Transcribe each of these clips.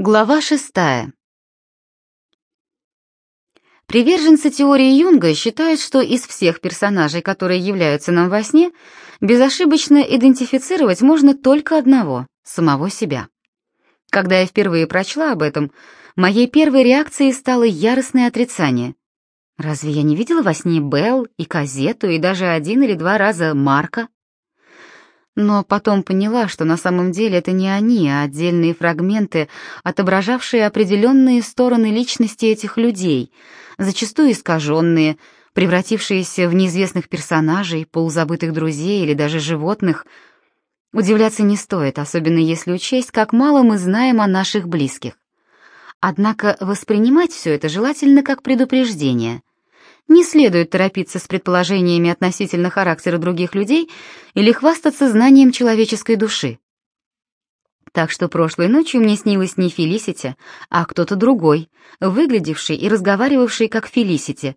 Глава шестая. Приверженцы теории Юнга считают, что из всех персонажей, которые являются нам во сне, безошибочно идентифицировать можно только одного — самого себя. Когда я впервые прочла об этом, моей первой реакцией стало яростное отрицание. Разве я не видела во сне Белл и Казету и даже один или два раза Марка? Но потом поняла, что на самом деле это не они, а отдельные фрагменты, отображавшие определенные стороны личности этих людей, зачастую искаженные, превратившиеся в неизвестных персонажей, полузабытых друзей или даже животных. Удивляться не стоит, особенно если учесть, как мало мы знаем о наших близких. Однако воспринимать все это желательно как предупреждение — не следует торопиться с предположениями относительно характера других людей или хвастаться знанием человеческой души. Так что прошлой ночью мне снилась не Фелисити, а кто-то другой, выглядевший и разговаривавший как Фелисити,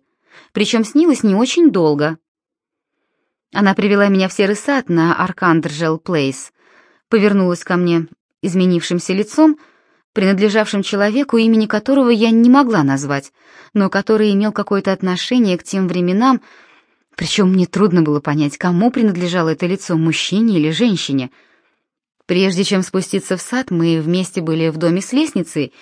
причем снилась не очень долго. Она привела меня в серый сад на Аркандржел Плейс, повернулась ко мне изменившимся лицом — принадлежавшим человеку, имени которого я не могла назвать, но который имел какое-то отношение к тем временам, причем мне трудно было понять, кому принадлежало это лицо, мужчине или женщине. Прежде чем спуститься в сад, мы вместе были в доме с лестницей,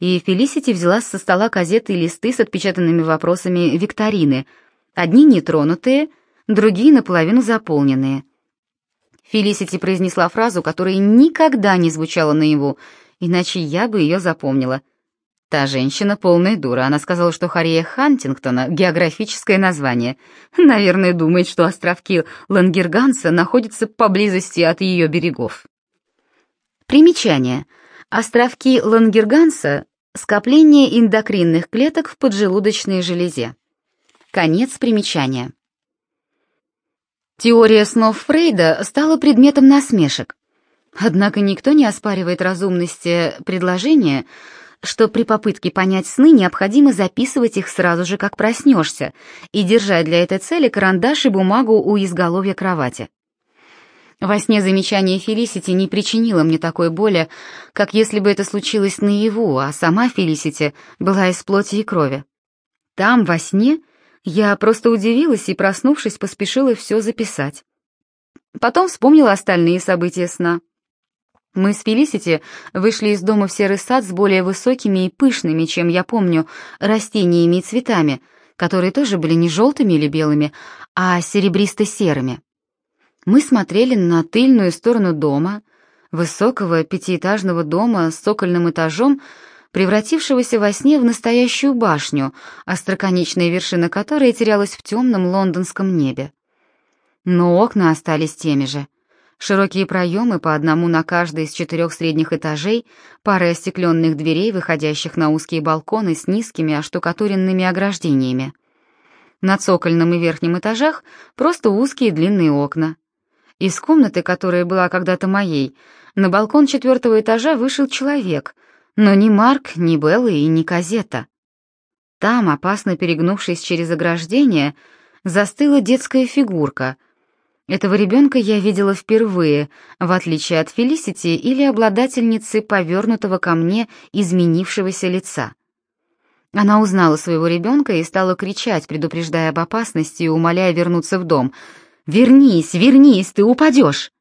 и Фелисити взяла со стола газеты и листы с отпечатанными вопросами викторины, одни нетронутые, другие наполовину заполненные. Фелисити произнесла фразу, которая никогда не звучала наяву, иначе я бы ее запомнила. Та женщина полная дура. Она сказала, что Хария Хантингтона — географическое название. Наверное, думает, что островки Лангерганса находятся поблизости от ее берегов. Примечание. Островки Лангерганса — скопление эндокринных клеток в поджелудочной железе. Конец примечания. Теория снов Фрейда стала предметом насмешек. Однако никто не оспаривает разумности предложения, что при попытке понять сны необходимо записывать их сразу же, как проснешься, и держать для этой цели карандаш и бумагу у изголовья кровати. Во сне замечание Фелисити не причинило мне такой боли, как если бы это случилось наяву, а сама Фелисити была из плоти и крови. Там, во сне, я просто удивилась и, проснувшись, поспешила все записать. Потом вспомнила остальные события сна. Мы с Фелисити вышли из дома в серый сад с более высокими и пышными, чем я помню, растениями и цветами, которые тоже были не желтыми или белыми, а серебристо-серыми. Мы смотрели на тыльную сторону дома, высокого пятиэтажного дома с цокольным этажом, превратившегося во сне в настоящую башню, остроконечная вершина которой терялась в темном лондонском небе. Но окна остались теми же — Широкие проемы по одному на каждый из четырех средних этажей, пара остекленных дверей, выходящих на узкие балконы с низкими оштукатуренными ограждениями. На цокольном и верхнем этажах просто узкие длинные окна. Из комнаты, которая была когда-то моей, на балкон четвертого этажа вышел человек, но ни Марк, ни Белла и ни Казета. Там, опасно перегнувшись через ограждение, застыла детская фигурка — этого ребенка я видела впервые, в отличие от Фелисити или обладательницы повернутого ко мне изменившегося лица. Она узнала своего ребенка и стала кричать, предупреждая об опасности и умоляя вернуться в дом. «Вернись, вернись, ты упадешь!»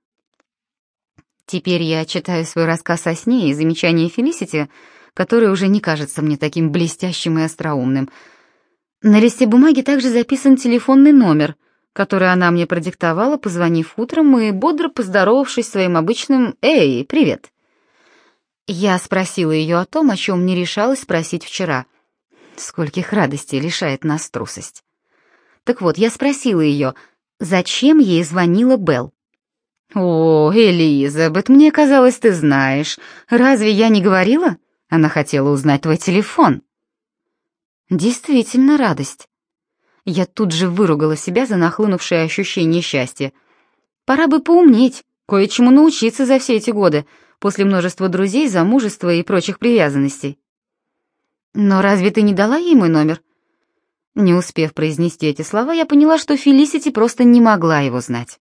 Теперь я читаю свой рассказ о сне и замечание Фелисити, которое уже не кажется мне таким блестящим и остроумным. На листе бумаги также записан телефонный номер — который она мне продиктовала, позвонив утром и бодро поздоровавшись своим обычным «Эй, привет!». Я спросила ее о том, о чем не решалась спросить вчера. Скольких радостей лишает нас трусость. Так вот, я спросила ее, зачем ей звонила Белл. «О, Элизабет, мне казалось, ты знаешь. Разве я не говорила? Она хотела узнать твой телефон». Действительно радость. Я тут же выругала себя за нахлынувшее ощущение счастья. Пора бы поумнеть, кое-чему научиться за все эти годы, после множества друзей, замужества и прочих привязанностей. Но разве ты не дала ей мой номер? Не успев произнести эти слова, я поняла, что Фелисити просто не могла его знать.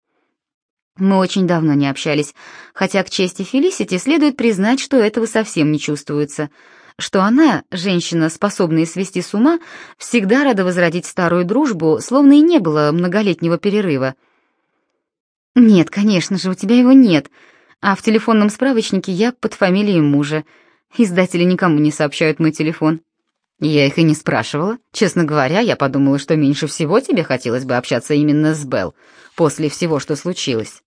Мы очень давно не общались, хотя к чести Фелисити следует признать, что этого совсем не чувствуется, что она, женщина, способная свести с ума, всегда рада возродить старую дружбу, словно и не было многолетнего перерыва. «Нет, конечно же, у тебя его нет, а в телефонном справочнике я под фамилией мужа. Издатели никому не сообщают мой телефон». Я их и не спрашивала. Честно говоря, я подумала, что меньше всего тебе хотелось бы общаться именно с Белл после всего, что случилось.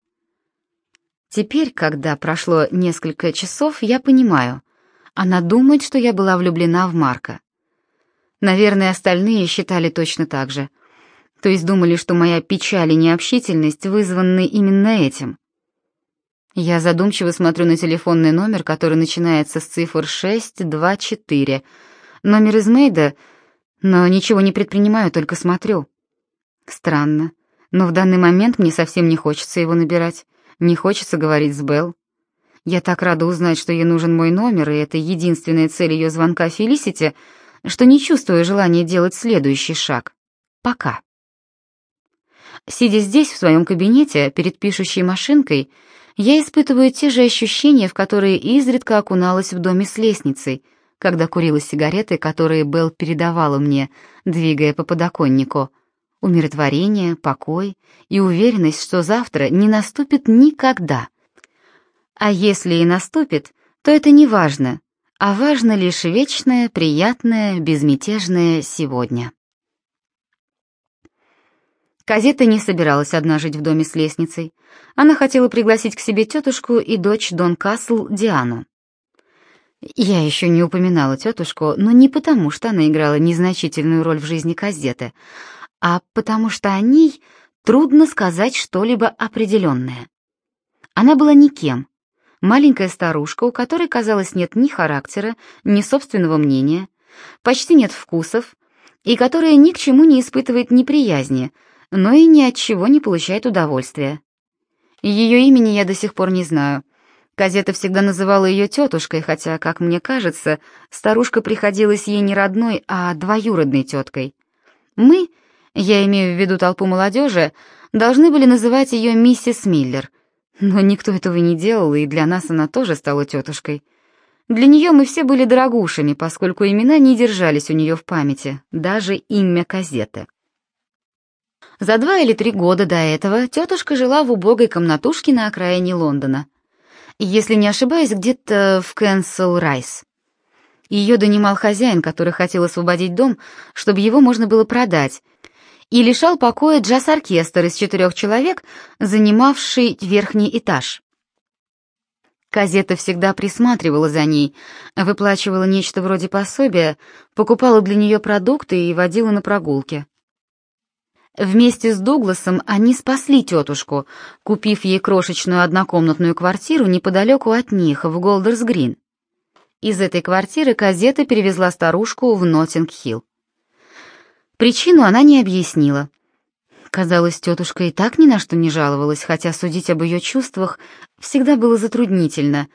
Теперь, когда прошло несколько часов, я понимаю. Она думает, что я была влюблена в Марка. Наверное, остальные считали точно так же. То есть думали, что моя печаль и необщительность вызваны именно этим. Я задумчиво смотрю на телефонный номер, который начинается с цифр 624. Номер из Мейда, но ничего не предпринимаю, только смотрю. Странно, но в данный момент мне совсем не хочется его набирать. Не хочется говорить с Белл. Я так рада узнать, что ей нужен мой номер, и это единственная цель ее звонка Фелисити, что не чувствую желания делать следующий шаг. Пока. Сидя здесь, в своем кабинете, перед пишущей машинкой, я испытываю те же ощущения, в которые изредка окуналась в доме с лестницей, когда курила сигареты, которые Белл передавала мне, двигая по подоконнику — умиротворение, покой и уверенность, что завтра не наступит никогда. А если и наступит, то это не важно, а важно лишь вечное, приятное, безмятежное сегодня. Казета не собиралась одна жить в доме с лестницей. Она хотела пригласить к себе тетушку и дочь Дон Касл Диану. Я еще не упоминала тетушку, но не потому, что она играла незначительную роль в жизни Казеты, а потому что о ней трудно сказать что-либо определенное. Она была никем, маленькая старушка, у которой, казалось, нет ни характера, ни собственного мнения, почти нет вкусов, и которая ни к чему не испытывает неприязни, но и ни от чего не получает удовольствия. Ее имени я до сих пор не знаю. Казета всегда называла ее тетушкой, хотя, как мне кажется, старушка приходилась ей не родной, а двоюродной теткой. Мы, я имею в виду толпу молодежи, должны были называть ее миссис Миллер. Но никто этого не делал, и для нас она тоже стала тетушкой. Для нее мы все были дорогушами, поскольку имена не держались у нее в памяти, даже имя Казеты. За два или три года до этого тетушка жила в убогой комнатушке на окраине Лондона. Если не ошибаюсь, где-то в Кэнсел Райс. Ее донимал хозяин, который хотел освободить дом, чтобы его можно было продать, и лишал покоя джаз-оркестр из четырех человек, занимавший верхний этаж. Казета всегда присматривала за ней, выплачивала нечто вроде пособия, покупала для нее продукты и водила на прогулки. Вместе с Дугласом они спасли тетушку, купив ей крошечную однокомнатную квартиру неподалеку от них, в Голдерс-Грин. Из этой квартиры Казета перевезла старушку в Ноттинг-Хилл. Причину она не объяснила. Казалось, тетушка и так ни на что не жаловалась, хотя судить об ее чувствах всегда было затруднительно.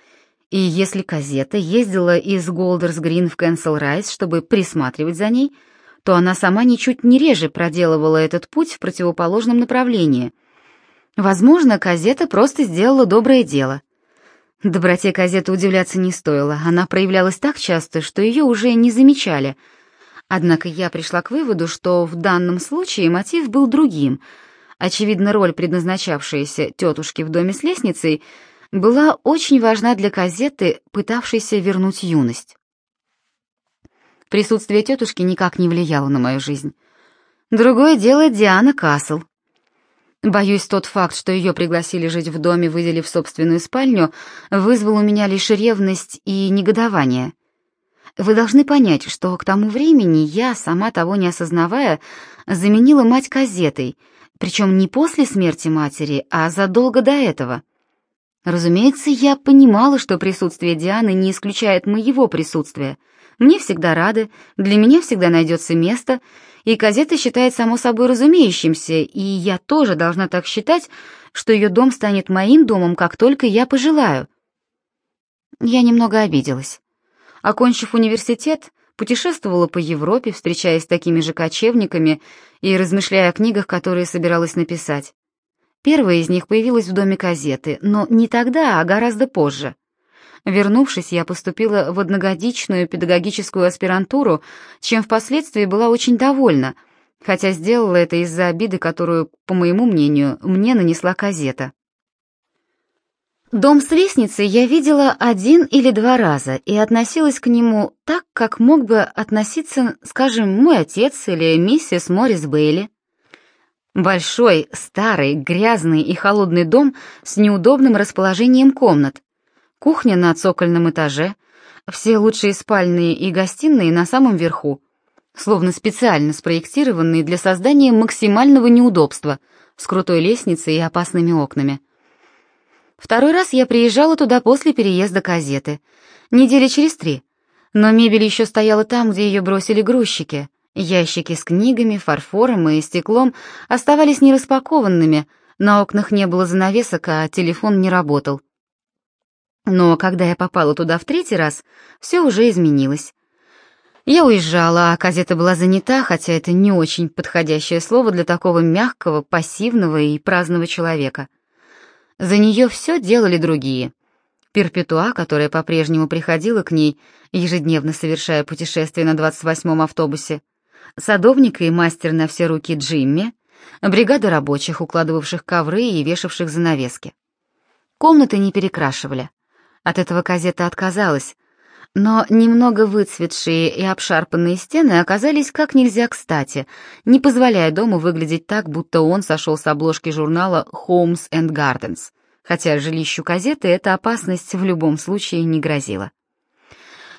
И если Казета ездила из Голдерс-Грин в Кэнсел-Райс, чтобы присматривать за ней, то она сама ничуть не реже проделывала этот путь в противоположном направлении. Возможно, Казета просто сделала доброе дело. Доброте Казеты удивляться не стоило, она проявлялась так часто, что ее уже не замечали — Однако я пришла к выводу, что в данном случае мотив был другим. Очевидно, роль, предназначавшаяся тетушке в доме с лестницей, была очень важна для газеты, пытавшейся вернуть юность. Присутствие тетушки никак не влияло на мою жизнь. Другое дело Диана Касл. Боюсь, тот факт, что ее пригласили жить в доме, выделив собственную спальню, вызвал у меня лишь ревность и негодование — вы должны понять, что к тому времени я, сама того не осознавая, заменила мать газетой, причем не после смерти матери, а задолго до этого. Разумеется, я понимала, что присутствие Дианы не исключает моего присутствия. Мне всегда рады, для меня всегда найдется место, и газета считает само собой разумеющимся, и я тоже должна так считать, что ее дом станет моим домом, как только я пожелаю. Я немного обиделась. Окончив университет, путешествовала по Европе, встречаясь с такими же кочевниками и размышляя о книгах, которые собиралась написать. Первая из них появилась в доме газеты, но не тогда, а гораздо позже. Вернувшись, я поступила в одногодичную педагогическую аспирантуру, чем впоследствии была очень довольна, хотя сделала это из-за обиды, которую, по моему мнению, мне нанесла газета. Дом с лестницей я видела один или два раза и относилась к нему так, как мог бы относиться, скажем, мой отец или миссис Моррис Бейли. Большой, старый, грязный и холодный дом с неудобным расположением комнат. Кухня на цокольном этаже, все лучшие спальные и гостиные на самом верху, словно специально спроектированные для создания максимального неудобства, с крутой лестницей и опасными окнами. Второй раз я приезжала туда после переезда газеты, недели через три, но мебель еще стояла там, где ее бросили грузчики. Ящики с книгами, фарфором и стеклом оставались нераспакованными, на окнах не было занавесок, а телефон не работал. Но когда я попала туда в третий раз, все уже изменилось. Я уезжала, а газета была занята, хотя это не очень подходящее слово для такого мягкого, пассивного и праздного человека — за нее все делали другие. Перпетуа, которая по-прежнему приходила к ней, ежедневно совершая путешествие на 28-м автобусе, садовник и мастер на все руки Джимми, бригада рабочих, укладывавших ковры и вешавших занавески. Комнаты не перекрашивали. От этого газета отказалась, но немного выцветшие и обшарпанные стены оказались как нельзя кстати, не позволяя дому выглядеть так, будто он сошел с обложки журнала Homes and Gardens, хотя жилищу газеты эта опасность в любом случае не грозила.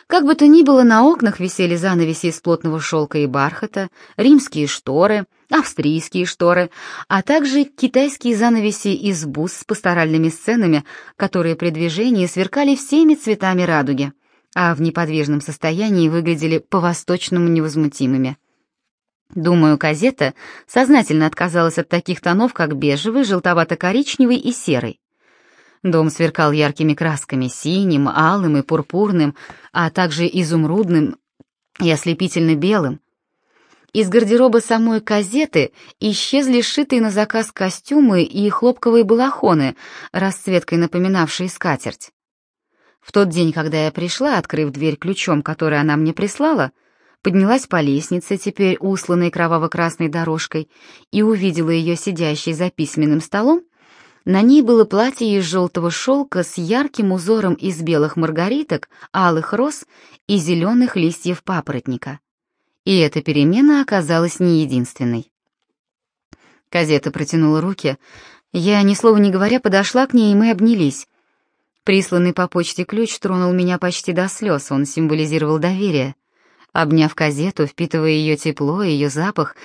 Как бы то ни было, на окнах висели занавеси из плотного шелка и бархата, римские шторы, австрийские шторы, а также китайские занавеси из бус с пасторальными сценами, которые при движении сверкали всеми цветами радуги — а в неподвижном состоянии выглядели по-восточному невозмутимыми. Думаю, газета сознательно отказалась от таких тонов, как бежевый, желтовато-коричневый и серый. Дом сверкал яркими красками, синим, алым и пурпурным, а также изумрудным и ослепительно белым. Из гардероба самой газеты исчезли сшитые на заказ костюмы и хлопковые балахоны, расцветкой напоминавшие скатерть. В тот день, когда я пришла, открыв дверь ключом, который она мне прислала, поднялась по лестнице, теперь усланной кроваво-красной дорожкой, и увидела ее сидящей за письменным столом, на ней было платье из желтого шелка с ярким узором из белых маргариток, алых роз и зеленых листьев папоротника. И эта перемена оказалась не единственной. Казета протянула руки. Я, ни слова не говоря, подошла к ней, и мы обнялись. Присланный по почте ключ тронул меня почти до слез, он символизировал доверие. Обняв газету, впитывая ее тепло и ее запах,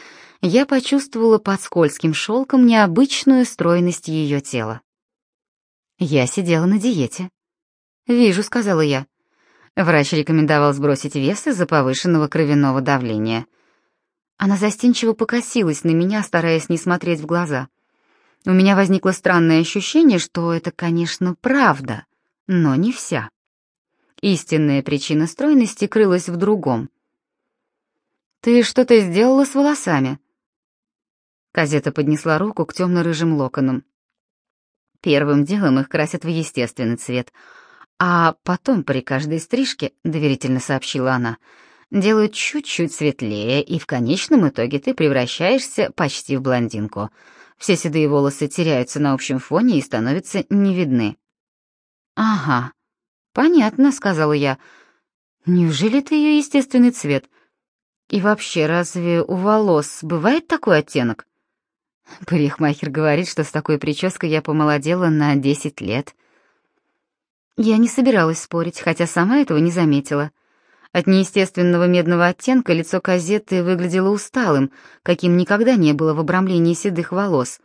я почувствовала под скользким шелком необычную стройность ее тела. Я сидела на диете. «Вижу», — сказала я. Врач рекомендовал сбросить вес из-за повышенного кровяного давления. Она застенчиво покосилась на меня, стараясь не смотреть в глаза. У меня возникло странное ощущение, что это, конечно, правда но не вся. Истинная причина стройности крылась в другом. «Ты что-то сделала с волосами?» Казета поднесла руку к темно-рыжим локонам. Первым делом их красят в естественный цвет, а потом при каждой стрижке, доверительно сообщила она, делают чуть-чуть светлее, и в конечном итоге ты превращаешься почти в блондинку. Все седые волосы теряются на общем фоне и становятся не видны. «Ага, понятно», — сказала я. «Неужели это ее естественный цвет? И вообще, разве у волос бывает такой оттенок?» Парикмахер говорит, что с такой прической я помолодела на десять лет. Я не собиралась спорить, хотя сама этого не заметила. От неестественного медного оттенка лицо Казеты выглядело усталым, каким никогда не было в обрамлении седых волос.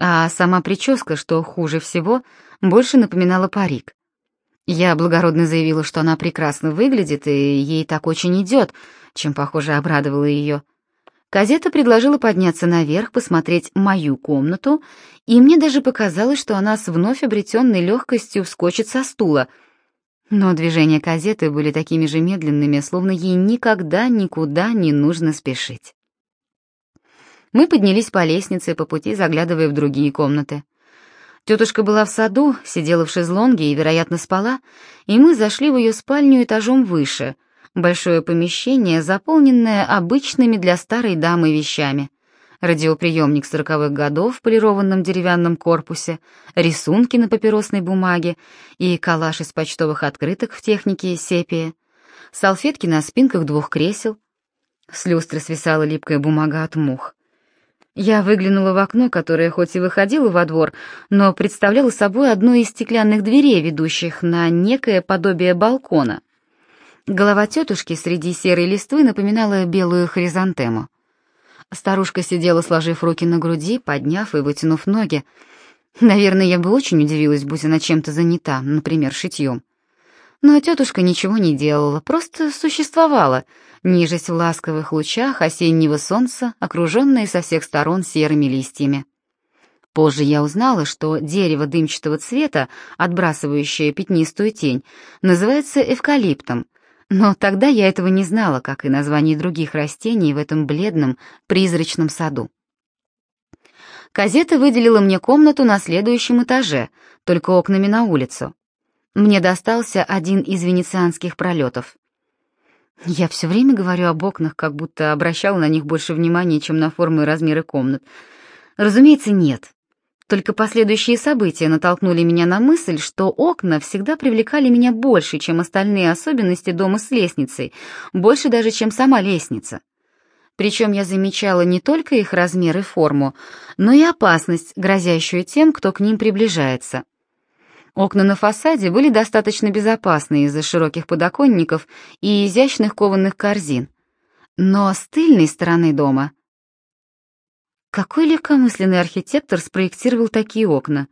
А сама прическа, что хуже всего, больше напоминала парик. Я благородно заявила, что она прекрасно выглядит, и ей так очень идет, чем, похоже, обрадовала ее. Казета предложила подняться наверх, посмотреть мою комнату, и мне даже показалось, что она с вновь обретенной легкостью вскочит со стула. Но движения Казеты были такими же медленными, словно ей никогда никуда не нужно спешить. Мы поднялись по лестнице, по пути заглядывая в другие комнаты. Тетушка была в саду, сидела в шезлонге и, вероятно, спала, и мы зашли в ее спальню этажом выше, большое помещение, заполненное обычными для старой дамы вещами. Радиоприемник сороковых годов в полированном деревянном корпусе, рисунки на папиросной бумаге и калаш из почтовых открыток в технике сепия, салфетки на спинках двух кресел. С люстры свисала липкая бумага от мух. Я выглянула в окно, которое хоть и выходило во двор, но представляло собой одну из стеклянных дверей, ведущих на некое подобие балкона. Голова тетушки среди серой листвы напоминала белую хризантему. Старушка сидела, сложив руки на груди, подняв и вытянув ноги. Наверное, я бы очень удивилась, будь она чем-то занята, например, шитьем. Но тетушка ничего не делала, просто существовала — нижесть в ласковых лучах осеннего солнца, окруженное со всех сторон серыми листьями. Позже я узнала, что дерево дымчатого цвета, отбрасывающее пятнистую тень, называется эвкалиптом, но тогда я этого не знала, как и названий других растений в этом бледном, призрачном саду. Казета выделила мне комнату на следующем этаже, только окнами на улицу. Мне достался один из венецианских пролетов. Я все время говорю об окнах, как будто обращала на них больше внимания, чем на формы и размеры комнат. Разумеется, нет. Только последующие события натолкнули меня на мысль, что окна всегда привлекали меня больше, чем остальные особенности дома с лестницей, больше даже, чем сама лестница. Причем я замечала не только их размер и форму, но и опасность, грозящую тем, кто к ним приближается. Окна на фасаде были достаточно безопасны из-за широких подоконников и изящных кованых корзин. Но с тыльной стороны дома... Какой легкомысленный архитектор спроектировал такие окна?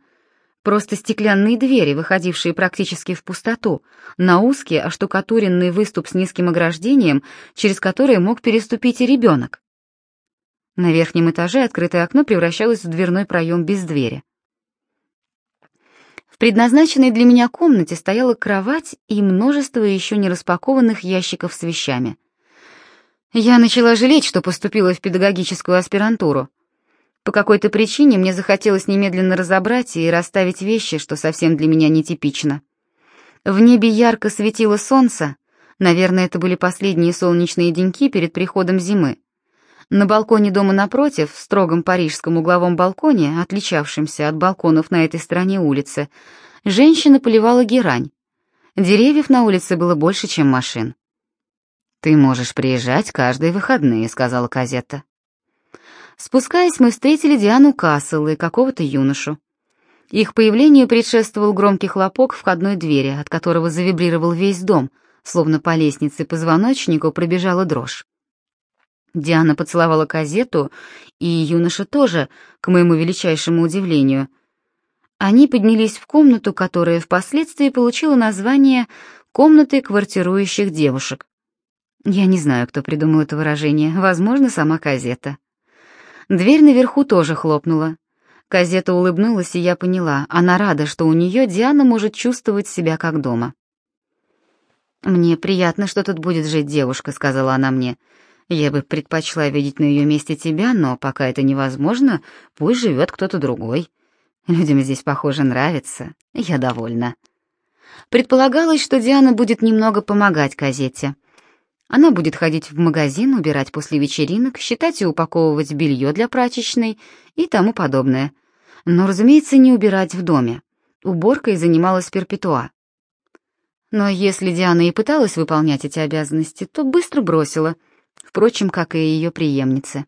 Просто стеклянные двери, выходившие практически в пустоту, на узкий оштукатуренный выступ с низким ограждением, через который мог переступить и ребенок. На верхнем этаже открытое окно превращалось в дверной проем без двери. В предназначенной для меня комнате стояла кровать и множество еще не распакованных ящиков с вещами. Я начала жалеть, что поступила в педагогическую аспирантуру. По какой-то причине мне захотелось немедленно разобрать и расставить вещи, что совсем для меня нетипично. В небе ярко светило солнце, наверное, это были последние солнечные деньки перед приходом зимы. На балконе дома напротив, в строгом парижском угловом балконе, отличавшемся от балконов на этой стороне улицы, женщина поливала герань. Деревьев на улице было больше, чем машин. «Ты можешь приезжать каждые выходные», — сказала Казетта. Спускаясь, мы встретили Диану Кассел и какого-то юношу. Их появлению предшествовал громкий хлопок входной двери, от которого завибрировал весь дом, словно по лестнице позвоночнику пробежала дрожь. Диана поцеловала газету, и юноша тоже, к моему величайшему удивлению. Они поднялись в комнату, которая впоследствии получила название «комнаты квартирующих девушек». Я не знаю, кто придумал это выражение, возможно, сама Казета. Дверь наверху тоже хлопнула. Казета улыбнулась, и я поняла, она рада, что у нее Диана может чувствовать себя как дома. «Мне приятно, что тут будет жить девушка», — сказала она мне. Я бы предпочла видеть на ее месте тебя, но пока это невозможно, пусть живет кто-то другой. Людям здесь, похоже, нравится. Я довольна. Предполагалось, что Диана будет немного помогать Казете. Она будет ходить в магазин, убирать после вечеринок, считать и упаковывать белье для прачечной и тому подобное. Но, разумеется, не убирать в доме. Уборкой занималась Перпетуа. Но если Диана и пыталась выполнять эти обязанности, то быстро бросила — впрочем, как и ее преемницы.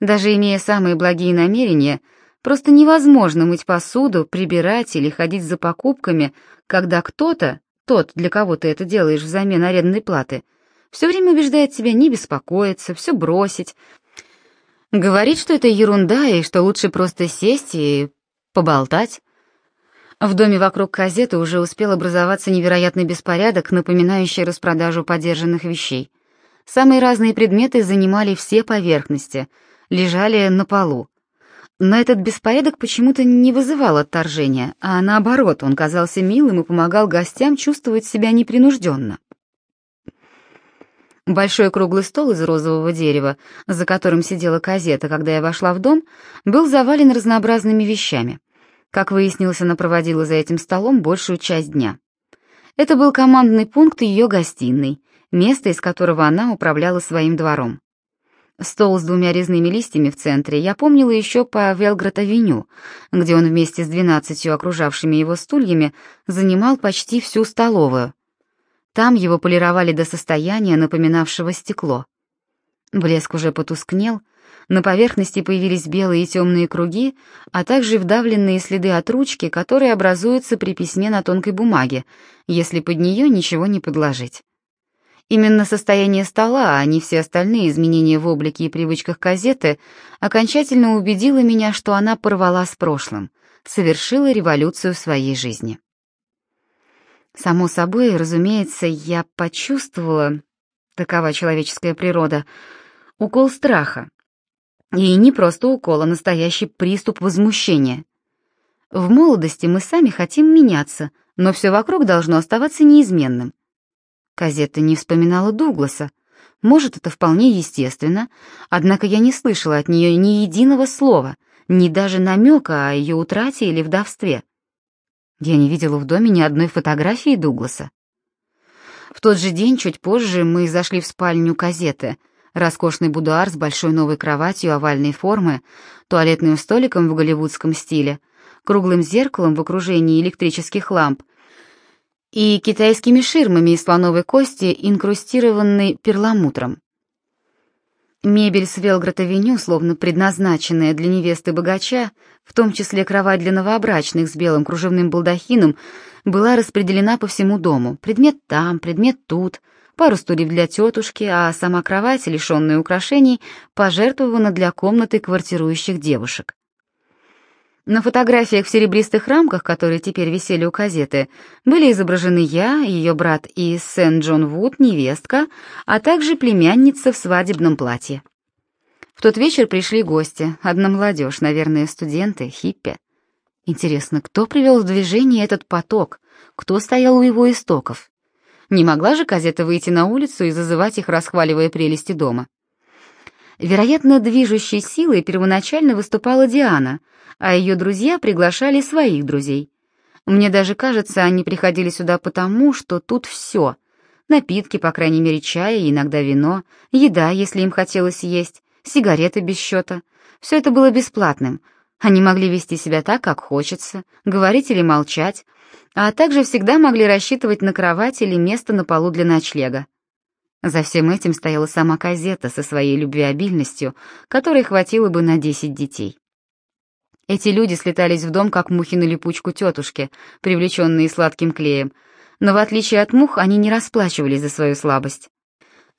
Даже имея самые благие намерения, просто невозможно мыть посуду, прибирать или ходить за покупками, когда кто-то, тот, для кого ты это делаешь взамен арендной платы, все время убеждает тебя не беспокоиться, все бросить, говорит, что это ерунда и что лучше просто сесть и поболтать. В доме вокруг газеты уже успел образоваться невероятный беспорядок, напоминающий распродажу подержанных вещей. Самые разные предметы занимали все поверхности, лежали на полу. Но этот беспорядок почему-то не вызывал отторжения, а наоборот, он казался милым и помогал гостям чувствовать себя непринужденно. Большой круглый стол из розового дерева, за которым сидела казета, когда я вошла в дом, был завален разнообразными вещами. Как выяснилось, она проводила за этим столом большую часть дня. Это был командный пункт ее гостиной, место, из которого она управляла своим двором. Стол с двумя резными листьями в центре я помнила еще по Велград-авеню, где он вместе с двенадцатью окружавшими его стульями занимал почти всю столовую, там его полировали до состояния, напоминавшего стекло. Блеск уже потускнел, на поверхности появились белые и темные круги, а также вдавленные следы от ручки, которые образуются при письме на тонкой бумаге, если под нее ничего не подложить. Именно состояние стола, а не все остальные изменения в облике и привычках газеты, окончательно убедило меня, что она порвала с прошлым, совершила революцию в своей жизни. Само собой, разумеется, я почувствовала, такова человеческая природа, укол страха. И не просто укол, а настоящий приступ возмущения. В молодости мы сами хотим меняться, но все вокруг должно оставаться неизменным. Казетта не вспоминала Дугласа. Может, это вполне естественно, однако я не слышала от нее ни единого слова, ни даже намека о ее утрате или вдовстве. Я не видела в доме ни одной фотографии Дугласа. В тот же день, чуть позже, мы зашли в спальню Казеты, роскошный будуар с большой новой кроватью овальной формы, туалетным столиком в голливудском стиле, круглым зеркалом в окружении электрических ламп и китайскими ширмами из слоновой кости, инкрустированной перламутром. Мебель с Велград-авеню, словно предназначенная для невесты богача, в том числе кровать для новобрачных с белым кружевным балдахином, была распределена по всему дому. Предмет там, предмет тут, пару стульев для тетушки, а сама кровать, лишенная украшений, пожертвована для комнаты квартирующих девушек. На фотографиях в серебристых рамках, которые теперь висели у газеты, были изображены я, ее брат и Сент-Джон-Вуд, невестка, а также племянница в свадебном платье. В тот вечер пришли гости, одна молодежь, наверное, студенты, хиппи. Интересно, кто привел в движение этот поток, кто стоял у его истоков? Не могла же газета выйти на улицу и зазывать их, расхваливая прелести дома? Вероятно, движущей силой первоначально выступала Диана — а ее друзья приглашали своих друзей. Мне даже кажется, они приходили сюда потому, что тут все. Напитки, по крайней мере, чай и иногда вино, еда, если им хотелось есть, сигареты без счета. Все это было бесплатным. Они могли вести себя так, как хочется, говорить или молчать, а также всегда могли рассчитывать на кровать или место на полу для ночлега. За всем этим стояла сама Казета со своей любвеобильностью, которой хватило бы на десять детей. Эти люди слетались в дом, как мухи на липучку тетушки, привлеченные сладким клеем, но в отличие от мух они не расплачивались за свою слабость.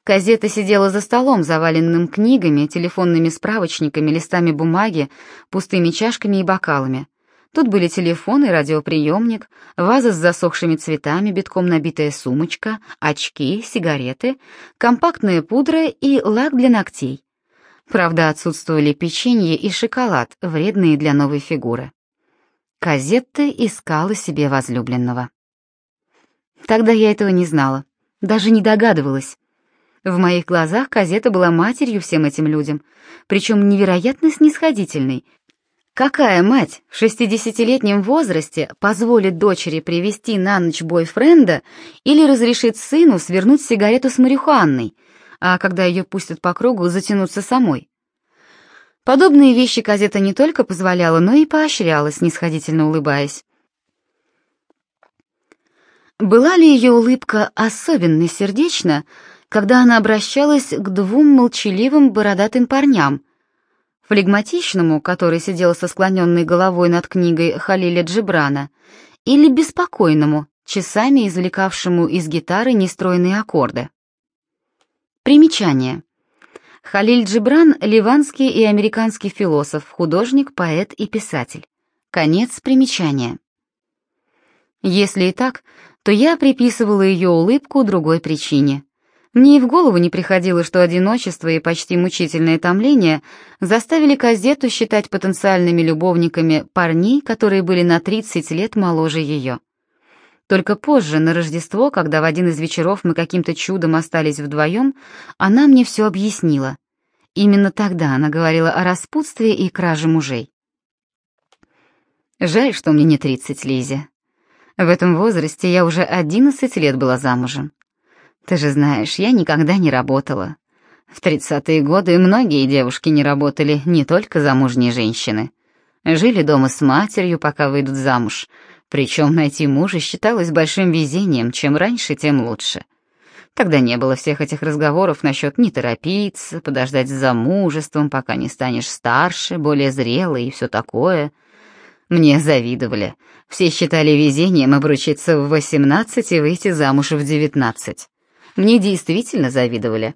Казета сидела за столом, заваленным книгами, телефонными справочниками, листами бумаги, пустыми чашками и бокалами. Тут были телефон и радиоприемник, ваза с засохшими цветами, битком набитая сумочка, очки, сигареты, компактная пудра и лак для ногтей. Правда, отсутствовали печенье и шоколад, вредные для новой фигуры. Казетта искала себе возлюбленного. Тогда я этого не знала, даже не догадывалась. В моих глазах Казета была матерью всем этим людям, причем невероятно снисходительной. Какая мать в шестидесятилетнем возрасте позволит дочери привести на ночь бойфренда или разрешит сыну свернуть сигарету с марихуаной — а когда ее пустят по кругу, затянуться самой. Подобные вещи газета не только позволяла, но и поощряла, снисходительно улыбаясь. Была ли ее улыбка особенно сердечна, когда она обращалась к двум молчаливым бородатым парням, флегматичному, который сидел со склоненной головой над книгой Халиля Джибрана, или беспокойному, часами извлекавшему из гитары нестройные аккорды. Примечание. Халиль Джибран — ливанский и американский философ, художник, поэт и писатель. Конец примечания. Если и так, то я приписывала ее улыбку другой причине. Мне и в голову не приходило, что одиночество и почти мучительное томление заставили Казету считать потенциальными любовниками парней, которые были на 30 лет моложе ее. Только позже, на Рождество, когда в один из вечеров мы каким-то чудом остались вдвоем, она мне все объяснила. Именно тогда она говорила о распутстве и краже мужей. Жаль, что мне не тридцать, Лизе. В этом возрасте я уже одиннадцать лет была замужем. Ты же знаешь, я никогда не работала. В тридцатые годы многие девушки не работали, не только замужние женщины. Жили дома с матерью, пока выйдут замуж. Причем найти мужа считалось большим везением, чем раньше, тем лучше. Тогда не было всех этих разговоров насчет не торопиться, подождать с замужеством, пока не станешь старше, более зрелой и все такое — мне завидовали. Все считали везением обручиться в 18 и выйти замуж в 19. Мне действительно завидовали.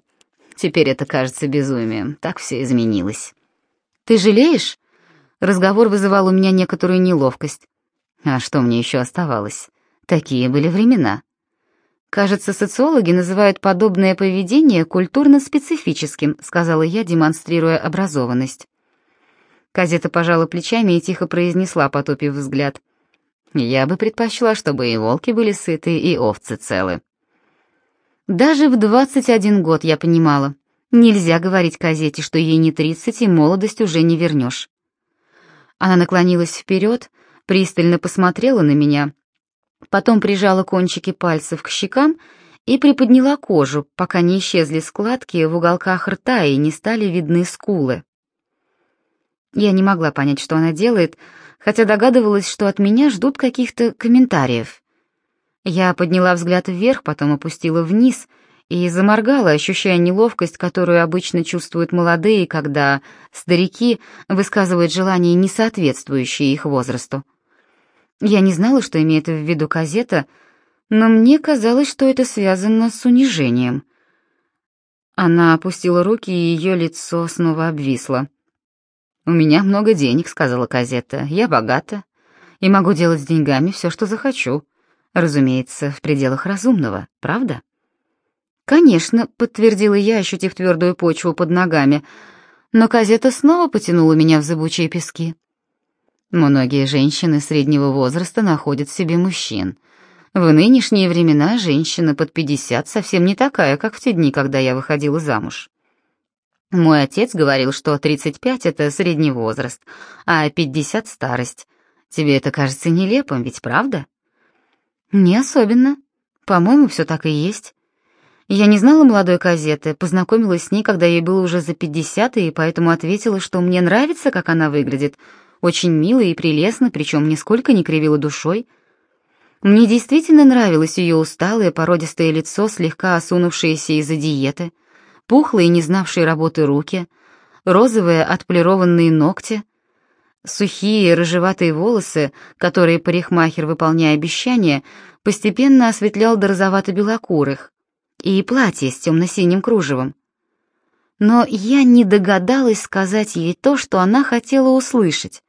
Теперь это кажется безумием. Так все изменилось. Ты жалеешь? Разговор вызывал у меня некоторую неловкость. А что мне еще оставалось? Такие были времена. Кажется, социологи называют подобное поведение культурно-специфическим, сказала я, демонстрируя образованность. Казета пожала плечами и тихо произнесла, потупив взгляд. «Я бы предпочла, чтобы и волки были сыты, и овцы целы». Даже в 21 год я понимала, нельзя говорить Казете, что ей не 30 и молодость уже не вернешь. Она наклонилась вперед, пристально посмотрела на меня, потом прижала кончики пальцев к щекам и приподняла кожу, пока не исчезли складки в уголках рта и не стали видны скулы. Я не могла понять, что она делает, хотя догадывалась, что от меня ждут каких-то комментариев. Я подняла взгляд вверх, потом опустила вниз и заморгала, ощущая неловкость, которую обычно чувствуют молодые, когда старики высказывают желания, не соответствующие их возрасту. Я не знала, что имеет в виду казета, но мне казалось, что это связано с унижением. Она опустила руки, и ее лицо снова обвисло. «У меня много денег», — сказала Казета. «Я богата и могу делать с деньгами все, что захочу. Разумеется, в пределах разумного, правда?» «Конечно», — подтвердила я, ощутив твердую почву под ногами, но Казета снова потянула меня в зыбучие пески. Многие женщины среднего возраста находят в себе мужчин. В нынешние времена женщина под пятьдесят совсем не такая, как в те дни, когда я выходила замуж. Мой отец говорил, что 35 — это средний возраст, а 50 — старость. Тебе это кажется нелепым, ведь правда? Не особенно. По-моему, все так и есть. Я не знала молодой казеты, познакомилась с ней, когда ей было уже за 50, и поэтому ответила, что мне нравится, как она выглядит. Очень мило и прелестно, причем нисколько не кривила душой. Мне действительно нравилось ее усталое породистое лицо, слегка осунувшееся из-за диеты — пухлые, не знавшие работы руки, розовые отполированные ногти, сухие рыжеватые волосы, которые парикмахер, выполняя обещания, постепенно осветлял до розовато-белокурых, и платье с темно-синим кружевом. Но я не догадалась сказать ей то, что она хотела услышать.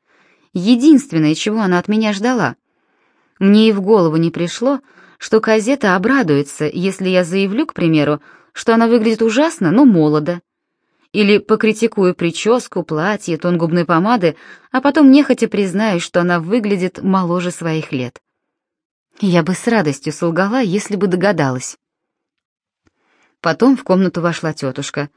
Единственное, чего она от меня ждала. Мне и в голову не пришло, что Казета обрадуется, если я заявлю, к примеру, что она выглядит ужасно, но молодо. Или покритикую прическу, платье, тон губной помады, а потом нехотя признаюсь, что она выглядит моложе своих лет. Я бы с радостью солгала, если бы догадалась. Потом в комнату вошла тетушка.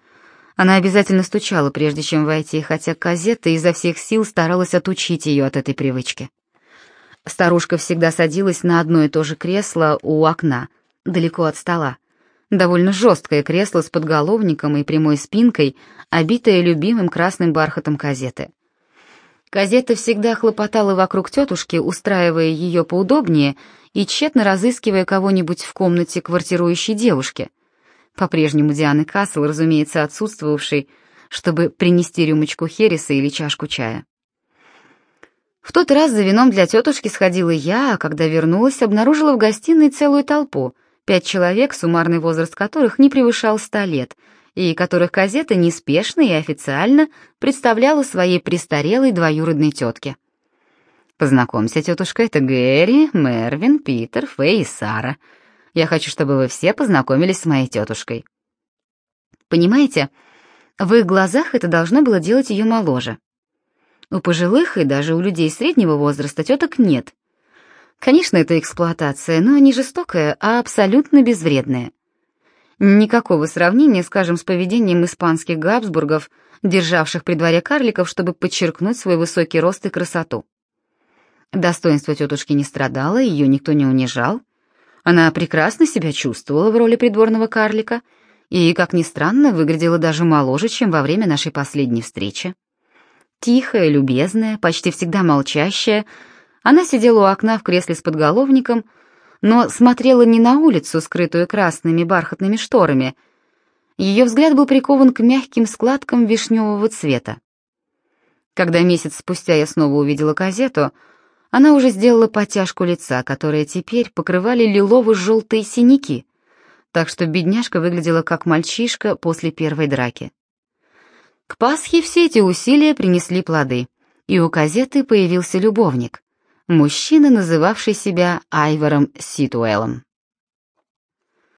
Она обязательно стучала, прежде чем войти, хотя Казетта изо всех сил старалась отучить ее от этой привычки. Старушка всегда садилась на одно и то же кресло у окна, далеко от стола довольно жесткое кресло с подголовником и прямой спинкой, обитое любимым красным бархатом казеты. Казета всегда хлопотала вокруг тетушки, устраивая ее поудобнее и тщетно разыскивая кого-нибудь в комнате квартирующей девушки. По-прежнему Дианы Кассел, разумеется, отсутствовавшей, чтобы принести рюмочку хереса или чашку чая. В тот раз за вином для тетушки сходила я, а когда вернулась, обнаружила в гостиной целую толпу — Пять человек, суммарный возраст которых не превышал ста лет, и которых газета неспешно и официально представляла своей престарелой двоюродной тетке. «Познакомься, тетушка, это Гэри, Мервин, Питер, Фэй и Сара. Я хочу, чтобы вы все познакомились с моей тетушкой». Понимаете, в их глазах это должно было делать ее моложе. У пожилых и даже у людей среднего возраста теток нет — Конечно, это эксплуатация, но не жестокая, а абсолютно безвредная. Никакого сравнения, скажем, с поведением испанских Габсбургов, державших при дворе карликов, чтобы подчеркнуть свой высокий рост и красоту. Достоинство тетушки не страдало, ее никто не унижал. Она прекрасно себя чувствовала в роли придворного карлика и, как ни странно, выглядела даже моложе, чем во время нашей последней встречи. Тихая, любезная, почти всегда молчащая, она сидела у окна в кресле с подголовником, но смотрела не на улицу, скрытую красными бархатными шторами. Ее взгляд был прикован к мягким складкам вишневого цвета. Когда месяц спустя я снова увидела газету, она уже сделала потяжку лица, которые теперь покрывали лилово-желтые синяки, так что бедняжка выглядела как мальчишка после первой драки. К Пасхе все эти усилия принесли плоды, и у газеты появился любовник, мужчина, называвший себя Айвором Ситуэлом.